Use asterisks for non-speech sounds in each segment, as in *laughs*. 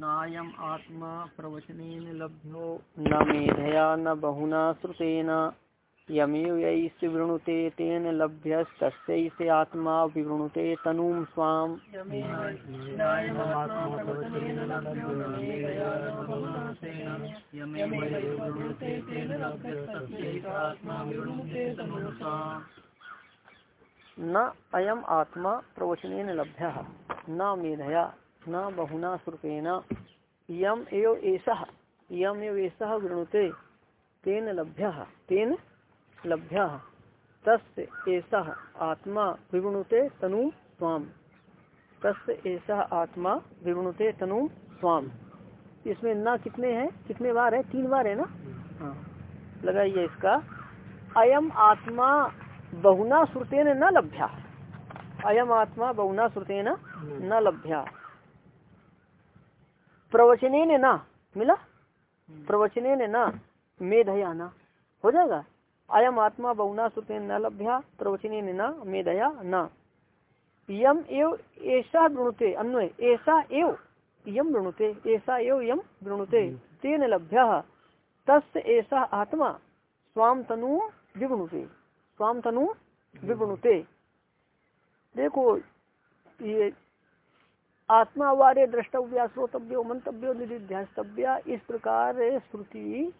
नायम आत्मा प्रवचन लभ्यो न मेधया न बहुना श्रुतेन। यमेव वृणुते तेन लभ्यस्तस्यैष आत्मा विवृणुते तनुं स्वाम। न अयम आत्मा प्रवचन लभ्य न मेधया न बहुना श्रुतेन। यम एव एषः। यम एव एषः वृणुते तेन लभ्य। तेन लभ्य। एषः आत्मा विवृणुते तनु स्वाम तस्य ऐसा आत्मा विवृणुते तनु स्वाम इसमें न कितने हैं? कितने बार है? तीन बार है ना? हाँ। लगाइए इसका। अयम आत्मा बहुना श्रुतेन न लभ्या। अयम आत्मा बहुना श्रुतेन न लभ्या। प्रवचने ने ना मिला? प्रवचने ने ना मेधया ना हो जाएगा? अयम आत्मा बहुना श्रुतेन न लभ्या प्रवचने ने ना मेधया न। यम एव ऐसा वृणुते अन्वय ऐसा एव यम वृणुते ऐसा एव यम वृणुते तेन लभ्य। तस् ऐसा आत्मा स्वाम तनु विवृणुते स्वाम तनु विवृणुते। देखो ये आत्मा वारे द्रष्टव्या, श्रोतव्यो, मंतव्यो निधिध्यास्तव्या इस प्रकार श्रुति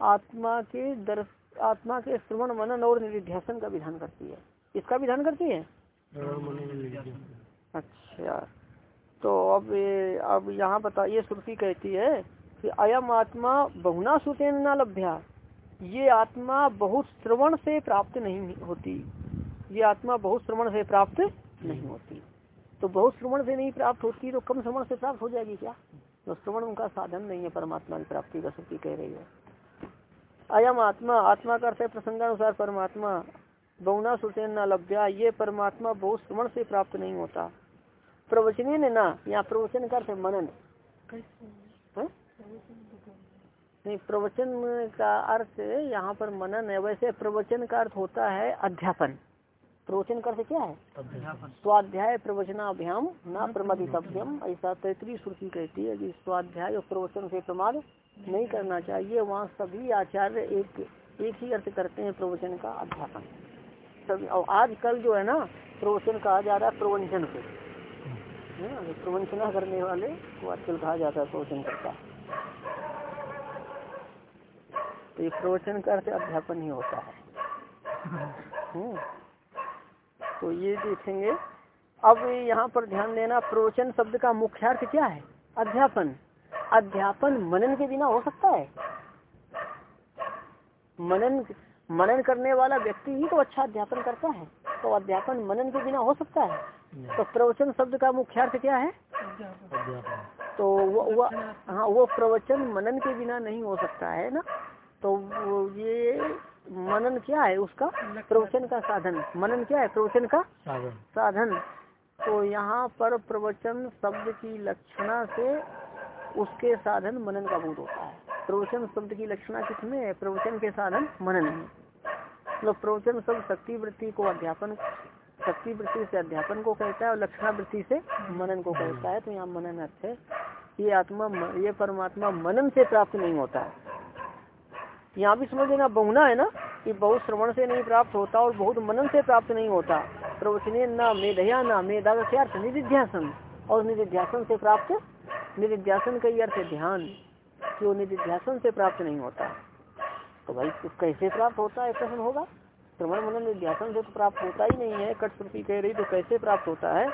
आत्मा के दर्श आत्मा के श्रवण, मनन और निधिध्यासन का विधान करती है। इसका विधान करती है? अच्छा। तो अब अब यहाँ बता, ये श्रुति कहती है कि अयम आत्मा बहुना श्रुतेन न लभ्या। ये आत्मा बहुत श्रवण से प्राप्त नहीं होती। ये आत्मा बहुत श्रवण से प्राप्त नहीं होती। तो बहुत श्रवण से नहीं प्राप्त होती तो कम श्रवण से प्राप्त हो जाएगी क्या? तो श्रवण उनका साधन नहीं है, परमात्मा की प्राप्ति का श्रुति कह रही है। अयम आत्मा आत्मा का अर्थ प्रसंगानुसार परमात्मा। बहुना सुचेन न लभ्या ये परमात्मा बहुत श्रवण से प्राप्त नहीं होता। प्रवचने ने ना यहाँ प्रवचन का अर्थ मनन। है? नहीं, प्रवचन का अर्थ यहाँ पर मनन है, वैसे प्रवचन का अर्थ होता है अध्यापन। प्रवचन का अर्थ क्या है? स्वाध्याय प्रवचनाभ्याम न प्रमदितव्यम। ऐसा तैतरी श्रुति कहती है कि स्वाध्याय और प्रवचन से प्रमाद नहीं करना चाहिए। वहाँ सभी आचार्य एक एक ही अर्थ करते हैं प्रवचन का अध्यापन। सभी और आजकल जो है ना प्रवचन कहा जा रहा है प्रवंचन को प्रवंचना करने वाले को आजकल कहा जाता है प्रवचन करता तो ये प्रवचन का अर्थ अध्यापन ही होता है। *laughs* तो ये देखेंगे। अब यहाँ पर ध्यान देना प्रवचन शब्द का मुख्यार्थ क्या है? अध्यापन। अध्यापन मनन के बिना हो सकता है? मनन मनन करने वाला व्यक्ति ही तो अच्छा अध्यापन करता है। तो अध्यापन मनन के बिना हो सकता है? तो प्रवचन शब्द का मुख्यार्थ क्या है? तो वो, वो हाँ वो प्रवचन मनन के बिना नहीं हो सकता है ना? तो ये मनन क्या है उसका? प्रवचन का साधन। मनन क्या है? प्रवचन का साधन। तो यहाँ पर प्रवचन शब्द की लक्षणा से उसके साधन मनन का बोध होता है। प्रवचन शब्द की लक्षणा किसमें है? प्रवचन के साधन मनन में। मतलब प्रवचन शब्द शक्ति वृत्ति को अध्यापन शक्ति वृत्ति से अध्यापन को कहता है और लक्षणा वृत्ति से मनन को कहता है। तो यहाँ मनन अर्थ है ये आत्मा ये परमात्मा मनन से प्राप्त नहीं होता है। यहाँ भी समझ लेना, बहुना है ना, कि बहुत श्रवण से नहीं प्राप्त होता और बहुत मनन से प्राप्त नहीं होता। प्रवचने न मेधया न मेधा का अर्थ निधिध्यासन और निधिध्यासन से प्राप्त निधिध्यासन का अर्थ ध्यान वो निधिध्यासन से प्राप्त नहीं होता। तो भाई कैसे प्राप्त होता है प्रश्न होगा। श्रवण, मनन निध्यासन से तो प्राप्त होता ही नहीं है। कट श्रुति कह रही तो कैसे प्राप्त होता है?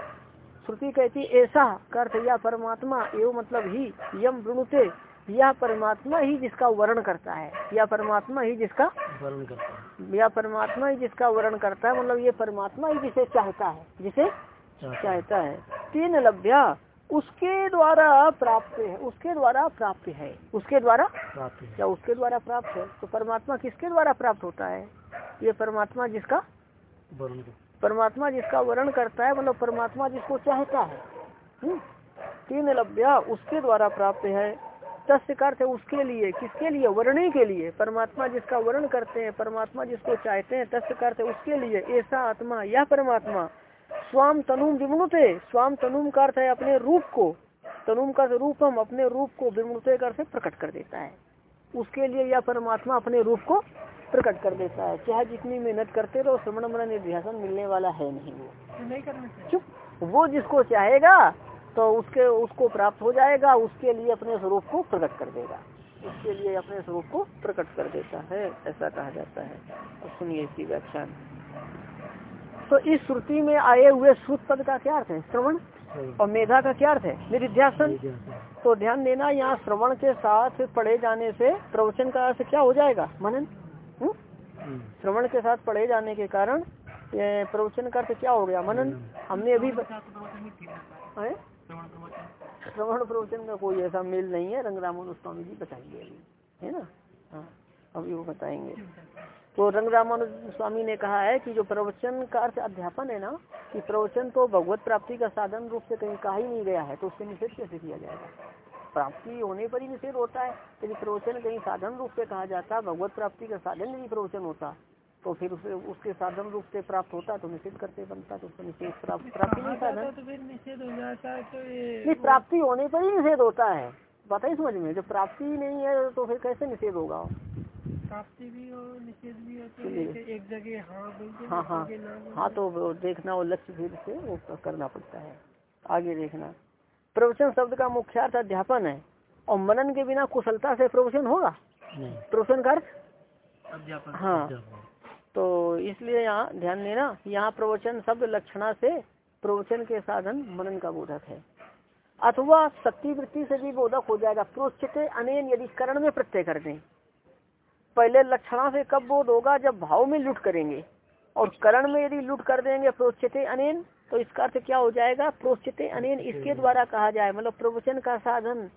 श्रुति कहती, ऐसा अर्थ या परमात्मा, एवं मतलब ही, यम वृणुते यह परमात्मा ही जिसका वर्ण करता है या परमात्मा ही जिसका वर्ण करता है। या परमात्मा ही जिसका वर्ण करता है मतलब ये परमात्मा ही जिसे चाहता है जिसे चाहता है। तीन लभ्या उसके द्वारा प्राप्त है उसके द्वारा प्राप्त है। उसके द्वारा प्राप्त क्या उसके द्वारा प्राप्त है? तो परमात्मा किसके द्वारा प्राप्त होता है? ये परमात्मा जिसका परमात्मा जिसका वर्ण करता है मतलब परमात्मा जिसको चाहता है। तीन लभ्या उसके द्वारा प्राप्त है तस्य अर्थ है उसके लिए किसके लिए? वर्णे के लिए। परमात्मा जिसका वर्ण करते हैं परमात्मा जिसको चाहते हैं तस्य अर्थ है उसके लिए। ऐसा आत्मा यह परमात्मा स्वाम तनुम विमनुते। स्वाम तनुम का अर्थ है अपने रूप को। तनुम का रूपम अपने रूप को विमुते कर से प्रकट कर देता है। उसके लिए यह परमात्मा अपने रूप को प्रकट कर देता है। चाहे जितनी मेहनत करते रहो श्रवण मन निर्ध्यासन मिलने वाला है नहीं वो। नहीं करना चुप। वो जिसको चाहेगा तो उसके उसको प्राप्त हो जाएगा उसके लिए अपने स्वरूप को प्रकट कर देगा। उसके लिए अपने स्वरूप को प्रकट कर देता है ऐसा कहा जाता है। सुनिए इसी व्याख्यान तो इस श्रुति में आए हुए श्रुत पद का क्या अर्थ है? श्रवण? और मेधा का क्या अर्थ है? निधिध्यासन तो ध्यान देना यहाँ श्रवण के साथ पढ़े जाने से प्रवचन का अर्थ क्या हो जाएगा? मनन? हम्म? श्रवण के साथ पढ़े जाने के कारण प्रवचन का अर्थ क्या हो गया? मनन? हमने अभी श्रवण प्रवचन का कोई ऐसा मेल नहीं है रंग रामन स्वामी जी बताएँगे अभी, है ना? हाँ अभी वो बताएँगे। तो रंग रामानुज स्वामी ने कहा है कि जो प्रवचन का अर्थ अध्यापन है ना, कि प्रवचन तो भगवत प्राप्ति का साधन रूप से कहीं कहा ही नहीं गया है तो उससे निषेध कैसे किया जाएगा? प्राप्ति होने पर ही निषेध होता है, यदि प्रवचन कहीं साधन रूप से कहा जाता, भगवत प्राप्ति का साधन यदि प्रवचन होता तो फिर उसे उसके साधन रूप से प्राप्त होता तो निषेध करते बनता तो उसको निषेध प्राप्त प्राप्ति नहीं साधन। तो फिर निषेध हो जाता है तो ये प्राप्ति होने पर ही निषेध होता है। बताइए समझ में जब प्राप्ति नहीं है तो फिर कैसे निषेध होगा? प्राप्ति भी हो निषेध भी हो तो एक जगह हाँ हाँ हाँ। हाँ तो देखना वो लक्ष्य भेद से वो करना पड़ता है। आगे देखना। प्रवचन शब्द का मुख्यार्थ अध्यापन है। और मनन के बिना कुशलता से प्रवचन होगा? प्रवचन का अर्थ? हाँ। तो इसलिए यहाँ ध्यान देना यहाँ प्रवचन शब्द लक्षणा से प्रवचन के साधन मनन का बोधक है। अथवा शक्ति वृत्ति से भी बोधक हो जाएगा। प्रोचित अनेन यदि करण में प्रत्यय कर दें। पहले लक्षणा से कब बोध होगा? जब भाव में लुट करेंगे। और करण में यदि लुट कर देंगे प्रोचित अनेन तो इसका अर्थ क्या हो जाएगा? प्रोचित अनेन इसके द्वारा कहा जाए। मतलब प्रवचन का साधन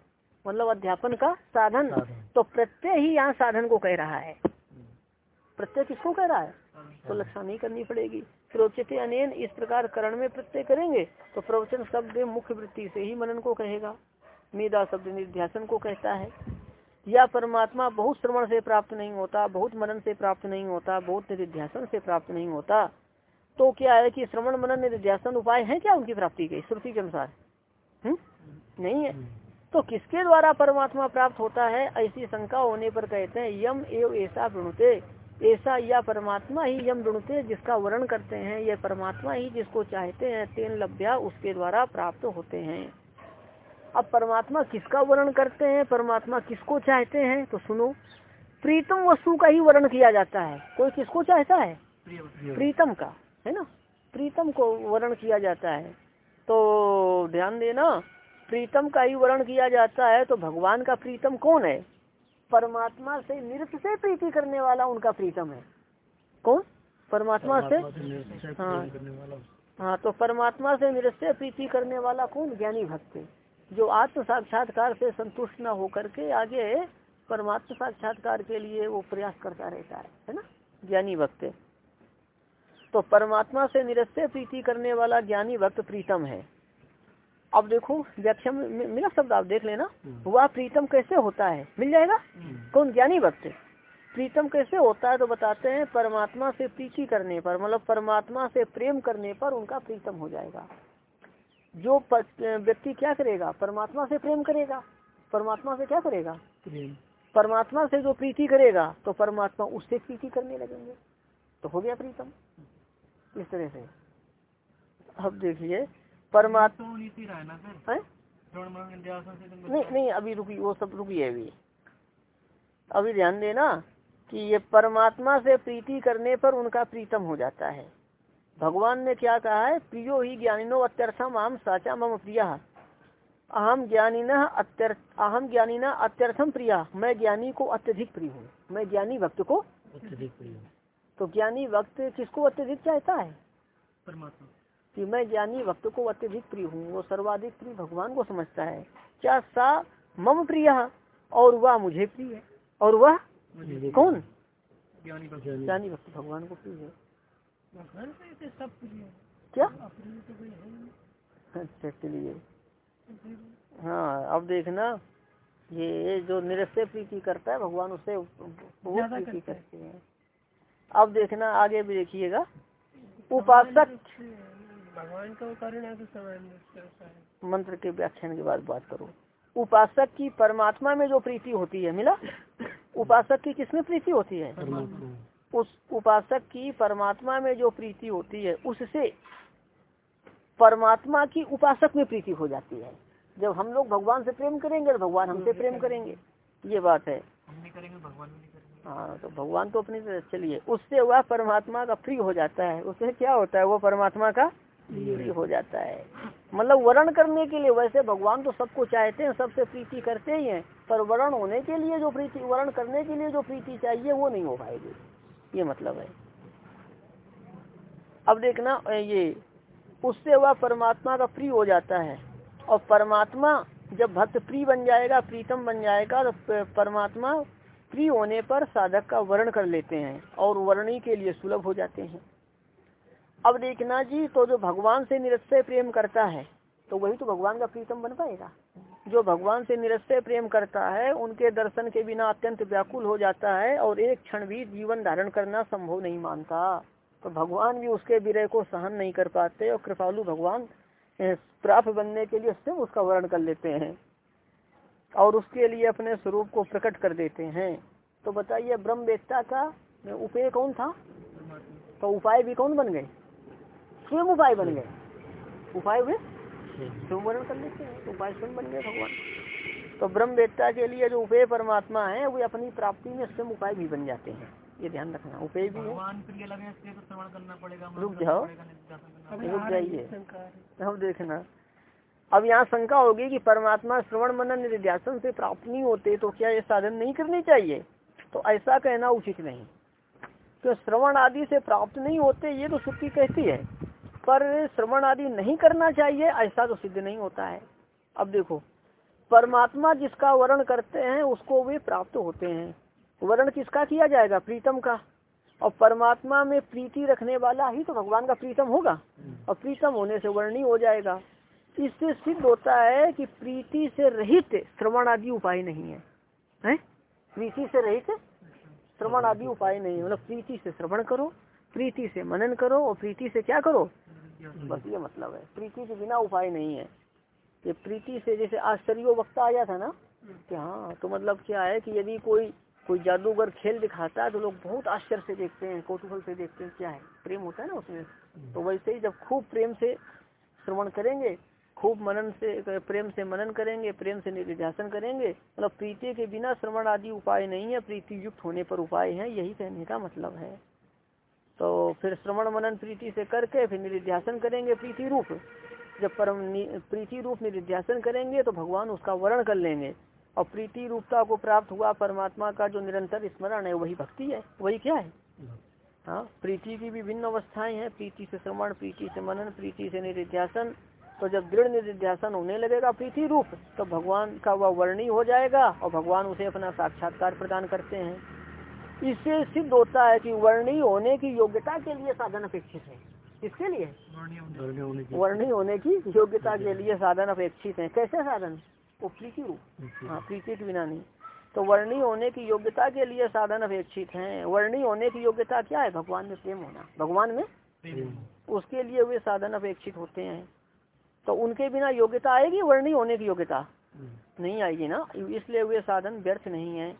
मतलब अध्यापन का साधन। तो प्रत्यय ही यहाँ साधन को कह रहा है। प्रत्यय किसको कह रहा है? तो लक्षण नहीं करनी पड़ेगी। प्रोचित अनेन इस प्रकार करण में प्रत्यय करेंगे तो प्रवचन शब्द मुख्य वृत्ति से ही मनन को कहेगा। मेदा शब्द निर्ध्यासन को कहता है। या परमात्मा बहुत श्रवण से प्राप्त नहीं होता बहुत मनन से प्राप्त नहीं होता बहुत निर्ध्यासन से प्राप्त नहीं होता तो क्या है कि श्रवण मनन निर्ध्यासन उपाय है क्या उनकी प्राप्ति के श्रुति के अनुसार? हम्म? नहीं है। तो किसके द्वारा परमात्मा प्राप्त होता है? ऐसी शंका होने पर कहते हैं यम एव ऐसा वृणुते। ऐसा या परमात्मा ही यम वृणुते जिसका वर्ण करते हैं यह परमात्मा ही जिसको चाहते हैं, तेन लभ्या उसके द्वारा प्राप्त होते हैं। अब परमात्मा किसका वर्ण करते हैं, परमात्मा किसको चाहते हैं तो सुनो, प्रीतम वस्तु का ही वर्ण किया जाता है। कोई किसको चाहता है? प्रीतम का, है ना? प्रीतम को वर्ण किया जाता है। तो ध्यान देना, प्रीतम का ही वर्ण किया जाता है तो भगवान का प्रीतम कौन है? परमात्मा से निरत से प्रीति करने वाला उनका प्रीतम है। कौन? परमात्मा से? हाँ। हाँ तो परमात्मा से नृत्य प्रीति करने वाला कौन? ज्ञानी भक्त जो आत्म साक्षात्कार से संतुष्ट न होकर के आगे परमात्म साक्षात्कार के लिए वो प्रयास करता रहता है है ना? ज्ञानी भक्त तो परमात्मा से निरस्य प्रीति करने वाला ज्ञानी भक्त प्रीतम है। अब देखो व्याख्या मेरा शब्द आप देख लेना हम्म। वह प्रीतम कैसे होता है? मिल जाएगा? हम्म। कौन ज्ञानी भक्त प्रीतम कैसे होता है तो बताते हैं परमात्मा से प्रीति करने पर मतलब परमात्मा से प्रेम करने पर उनका प्रीतम हो जाएगा। जो व्यक्ति क्या करेगा? परमात्मा से प्रेम करेगा। परमात्मा से क्या करेगा? परमात्मा से जो प्रीति करेगा तो परमात्मा उससे प्रीति करने लगेंगे। तो हो गया प्रीतम। इस तरह से। अब देखिए परमात्मा तो नहीं नहीं अभी रुकी वो सब रुकी है अभी। अभी ध्यान देना कि ये परमात्मा से प्रीति करने पर उनका प्रीतम हो जाता है। भगवान ने क्या कहा है? प्रियो ही ज्ञानिनो अत्यर्थम अहम साचा मम प्रिया। अहम ज्ञानिना अत्यर्थ अहम ज्ञानिना अत्यर्थम प्रिया। मैं ज्ञानी को अत्यधिक प्रिय हूँ। मैं ज्ञानी भक्त को अत्यधिक प्रिय हूँ। तो ज्ञानी भक्त किसको अत्यधिक चाहता है? परमात्मा कि मैं ज्ञानी भक्त को अत्यधिक प्रिय हूँ वो सर्वाधिक प्रिय भगवान को समझता है। क्या सा मम प्रिय और वह मुझे प्रिय है? और वह कौन? ज्ञानी भक्त। भगवान को प्रिय है। क्या? अच्छा चलिए। हाँ अब देखना ये जो निरस्य प्रीति करता है भगवान उससे बहुत प्रीति करते हैं। अब देखना आगे भी देखिएगा। उपासक। भगवान का कारण है तो समान मंत्र के व्याख्यान के बाद बात करो। उपासक की परमात्मा में जो प्रीति होती है मिला? उपासक की किसमें प्रीति होती है? उस उपासक की परमात्मा में जो प्रीति होती है उससे परमात्मा की उपासक में प्रीति हो जाती है। जब हम लोग भगवान से प्रेम करेंगे तो भगवान हमसे प्रेम करेंगे। ये बात है। हम नहीं करेंगे भगवान नहीं करेंगे। हाँ तो भगवान तो अपनी तरह चलिए। उससे वह परमात्मा का प्रिय हो जाता है। उससे क्या होता है? वो परमात्मा का हो जाता है। मतलब वर्ण करने के लिए वैसे भगवान तो सबको चाहते हैं, सबसे प्रीति करते ही हैं, पर वर्ण होने के लिए जो प्रीति, वर्ण करने के लिए जो प्रीति चाहिए, वो नहीं हो पाएगी। ये मतलब है। अब देखना, ये, उससे वह परमात्मा का प्रिय हो जाता है। और परमात्मा जब भक्त प्रिय बन जाएगा, प्रीतम बन जाएगा तो परमात्मा प्रिय होने पर साधक का वर्ण कर लेते हैं और वर्णी के लिए सुलभ हो जाते हैं। अब देखना जी तो जो भगवान से निरस्य प्रेम करता है तो वही तो भगवान का प्रीतम बन पाएगा। जो भगवान से निरस्य प्रेम करता है, उनके दर्शन के बिना अत्यंत व्याकुल हो जाता है और एक क्षण भी जीवन धारण करना संभव नहीं मानता। तो भगवान भी उसके विरय को सहन नहीं कर पाते और कृपालु भगवान प्राप्त बनने के लिए स्वयं उसका वर्ण कर लेते हैं और उसके लिए अपने स्वरूप को प्रकट कर देते हैं। तो बताइए, ब्रह्म का उपेय कौन था? तो उपाय भी कौन बन गए? स्वयं उपाय बन गए। उपाय हुए? स्वयं वर्ण कर लेते हैं तो उपाय स्वयं बन गए भगवान। तो ब्रह्म वेत्ता के लिए जो उपेय परमात्मा है वे अपनी प्राप्ति में स्वयं उपाय भी बन जाते हैं। ये ध्यान रखना उपेय भी है। तो रुक जाओ। रुक जाइए। अब देखना। अब यहाँ शंका होगी कि परमात्मा श्रवण मनन निध्यासन से प्राप्त नहीं होते तो क्या ये साधन नहीं करनी चाहिए? तो ऐसा कहना उचित नहीं। क्यों? श्रवण आदि से प्राप्त नहीं होते ये तो श्रुति कहती है। पर श्रवण आदि नहीं करना चाहिए, ऐसा तो सिद्ध नहीं होता है। अब देखो, परमात्मा जिसका वर्ण करते हैं, उसको वे प्राप्त होते हैं। वर्ण किसका किया जाएगा? प्रीतम का। और परमात्मा में प्रीति रखने वाला ही तो भगवान का प्रीतम होगा। और प्रीतम होने से वर्णी हो जाएगा। इससे सिद्ध होता है कि प्रीति से रहित श्रवण आदि उपाय नहीं है। हैं? प्रीति से रहित श्रवण आदि उपाय नहीं है। मतलब प्रीति से श्रवण करो, प्रीति से मनन करो, और प्रीति से क्या करो? बस ये मतलब है। प्रीति के बिना उपाय नहीं है। ये प्रीति से जैसे आश्चर्य वक्ता आया था ना कि हाँ तो मतलब क्या है कि यदि कोई कोई जादूगर खेल दिखाता है तो लोग बहुत आश्चर्य से देखते हैं कौतूहल से देखते हैं क्या है। प्रेम होता है ना उसमें। तो वैसे ही जब खूब प्रेम से श्रवण करेंगे खूब मनन से प्रेम से मनन करेंगे प्रेम से निर्ध्यासन करेंगे मतलब प्रीति के बिना श्रवण आदि उपाय नहीं है प्रीति युक्त होने पर उपाय है यही कहने का मतलब है। तो फिर श्रवण मनन प्रीति से करके फिर निर्ध्यासन करेंगे प्रीति रूप। जब परम प्रीति रूप निर्ध्यासन करेंगे तो भगवान उसका वर्ण कर लेंगे। और प्रीति रूपता को प्राप्त हुआ परमात्मा का जो निरंतर स्मरण है, वही भक्ति है, वही क्या है? हाँ प्रीति की विभिन्न अवस्थाएँ हैं। प्रीति से श्रवण, प्रीति से मनन, प्रीति से निरिध्यासन। तो जब दृढ़ निरिध्यासन होने लगेगा प्रीति रूप तो भगवान का वह वर्णी हो जाएगा और भगवान उसे अपना साक्षात्कार प्रदान करते हैं। इससे सिद्ध होता है कि वर्णी होने की योग्यता के लिए साधन अपेक्षित है। किसके लिए? वर्णी होने की। योग्यता के लिए साधन अपेक्षित है। कैसे साधन? वो प्रीति रूप। हाँ प्रीति के बिना नहीं। तो वर्णी होने की योग्यता के लिए साधन अपेक्षित है। वर्णी होने की योग्यता क्या है? भगवान में प्रेम होना। भगवान में उसके लिए वे साधन अपेक्षित होते हैं। तो उनके बिना योग्यता आएगी? वर्णी होने की योग्यता नहीं आएगी ना? इसलिए वे साधन व्यर्थ नहीं है।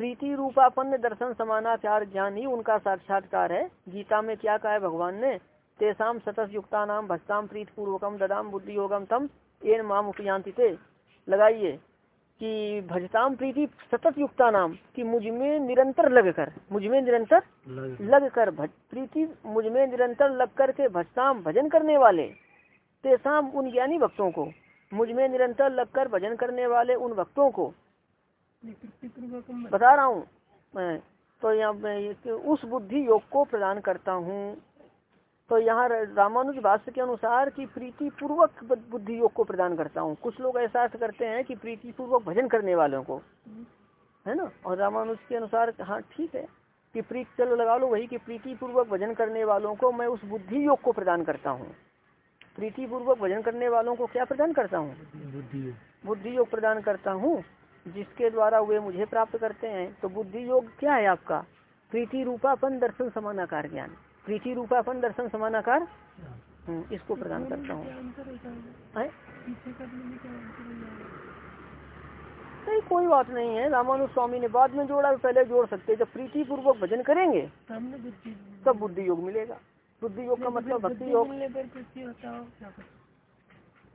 प्रीति रूपापन्न दर्शन समानाचार ज्ञान ही उनका साक्षात्कार है। गीता में क्या कहा है भगवान ने? तेसाम सतस युक्ता नाम भक्ताम प्रीत पूर्वकम ददाम बुद्धि योगम तम एन माम उपयांति लगाइए कि भजताम प्रीति सतत युक्ता नाम कि मुझमें निरंतर लग कर मुझमें निरंतर लग कर। प्रीति मुझमें निरंतर लग कर के भजताम भजन करने वाले तेसाम उन ज्ञानी भक्तों को मुझमें निरंतर लग कर भजन करने वाले उन भक्तों को बता रहा हूँ मैं। तो यहाँ उस बुद्धि योग को प्रदान करता हूँ। तो यहाँ रामानुज भाष्य के अनुसार कि प्रीति पूर्वक बुद्धि योग को प्रदान करता हूँ। कुछ लोग ऐसा अर्थ करते हैं कि प्रीति पूर्वक भजन करने वालों को। है ना? और रामानुज के अनुसार हाँ ठीक है। कि प्रीत चलो लगा लो वही कि प्रीति पूर्वक भजन करने वालों को मैं उस बुद्धि योग को प्रदान करता हूँ। प्रीति पूर्वक भजन करने वालों को क्या प्रदान करता हूँ? बुद्धि योग प्रदान करता हूँ। जिसके द्वारा वे मुझे प्राप्त करते हैं तो बुद्धि योग क्या है आपका? प्रीति रूपापन दर्शन समानाकार ज्ञान। प्रीति रूपापन दर्शन समानाकार? हम्म, इसको प्रदान करता हूँ। नहीं कोई बात नहीं है। रामानुज स्वामी ने बाद में जोड़ा पहले जोड़ सकते जब प्रीति पूर्वक भजन करेंगे तब बुद्धि योग मिलेगा। बुद्धि योग का मतलब भक्ति योग मिलने पर प्रीति होता हो क्या कुछ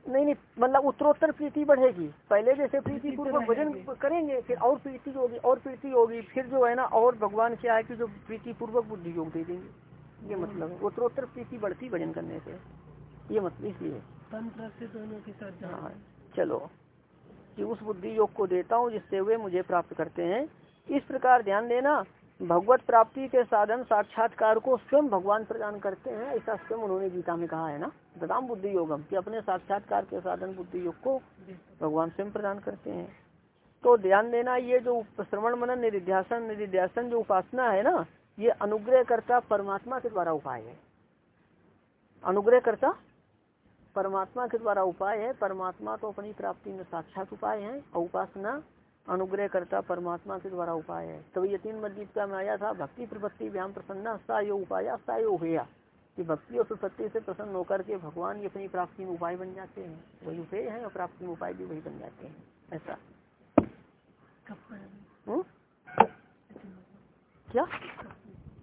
नहीं नहीं मतलब उत्तरोत्तर प्रीति बढ़ेगी। पहले जैसे प्रीति पूर्वक भजन करेंगे फिर और प्रीति होगी और प्रीति होगी फिर जो है ना और भगवान क्या है कि जो प्रीति पूर्वक बुद्धि योग दे देंगे। ये मतलब है। उत्तरोत्तर प्रीति बढ़ती भजन करने से। ये मतलब इसलिए। तंत्र से दोनों के साथ हाँ चलो। कि उस बुद्धि योग को देता हूँ जिससे वे मुझे प्राप्त करते हैं। इस प्रकार ध्यान देना। भगवत प्राप्ति के साधन साक्षात्कार को स्वयं भगवान प्रदान करते हैं, ऐसा स्वयं उन्होंने गीता में कहा है ना? ददाम बुद्धि योगम, कि अपने साक्षात्कार के साधन बुद्धि योग को भगवान स्वयं प्रदान करते हैं। तो ध्यान देना, ये जो श्रवण मनन निधिध्यासन निधिध्यासन जो उपासना है ना, ये अनुग्रह करता परमात्मा के द्वारा उपाय है। अनुग्रह करता परमात्मा के द्वारा उपाय है, परमात्मा तो अपनी प्राप्ति में साक्षात उपाय है, और उपासना अनुग्रह करता परमात्मा के द्वारा उपाय है। तो ये तीन मस्जिद में आया था भक्ति प्रपत्ति व्यायाम प्रसन्न सा यो उपाय सा यो हुआ कि भक्ति और सुपत्ति से प्रसन्न होकर के भगवान की अपनी प्राप्ति में उपाय बन जाते हैं। वही उपेय है और प्राप्ति में उपाय भी वही बन जाते हैं। ऐसा। कब पढ़ेंगे हुँ? क्या?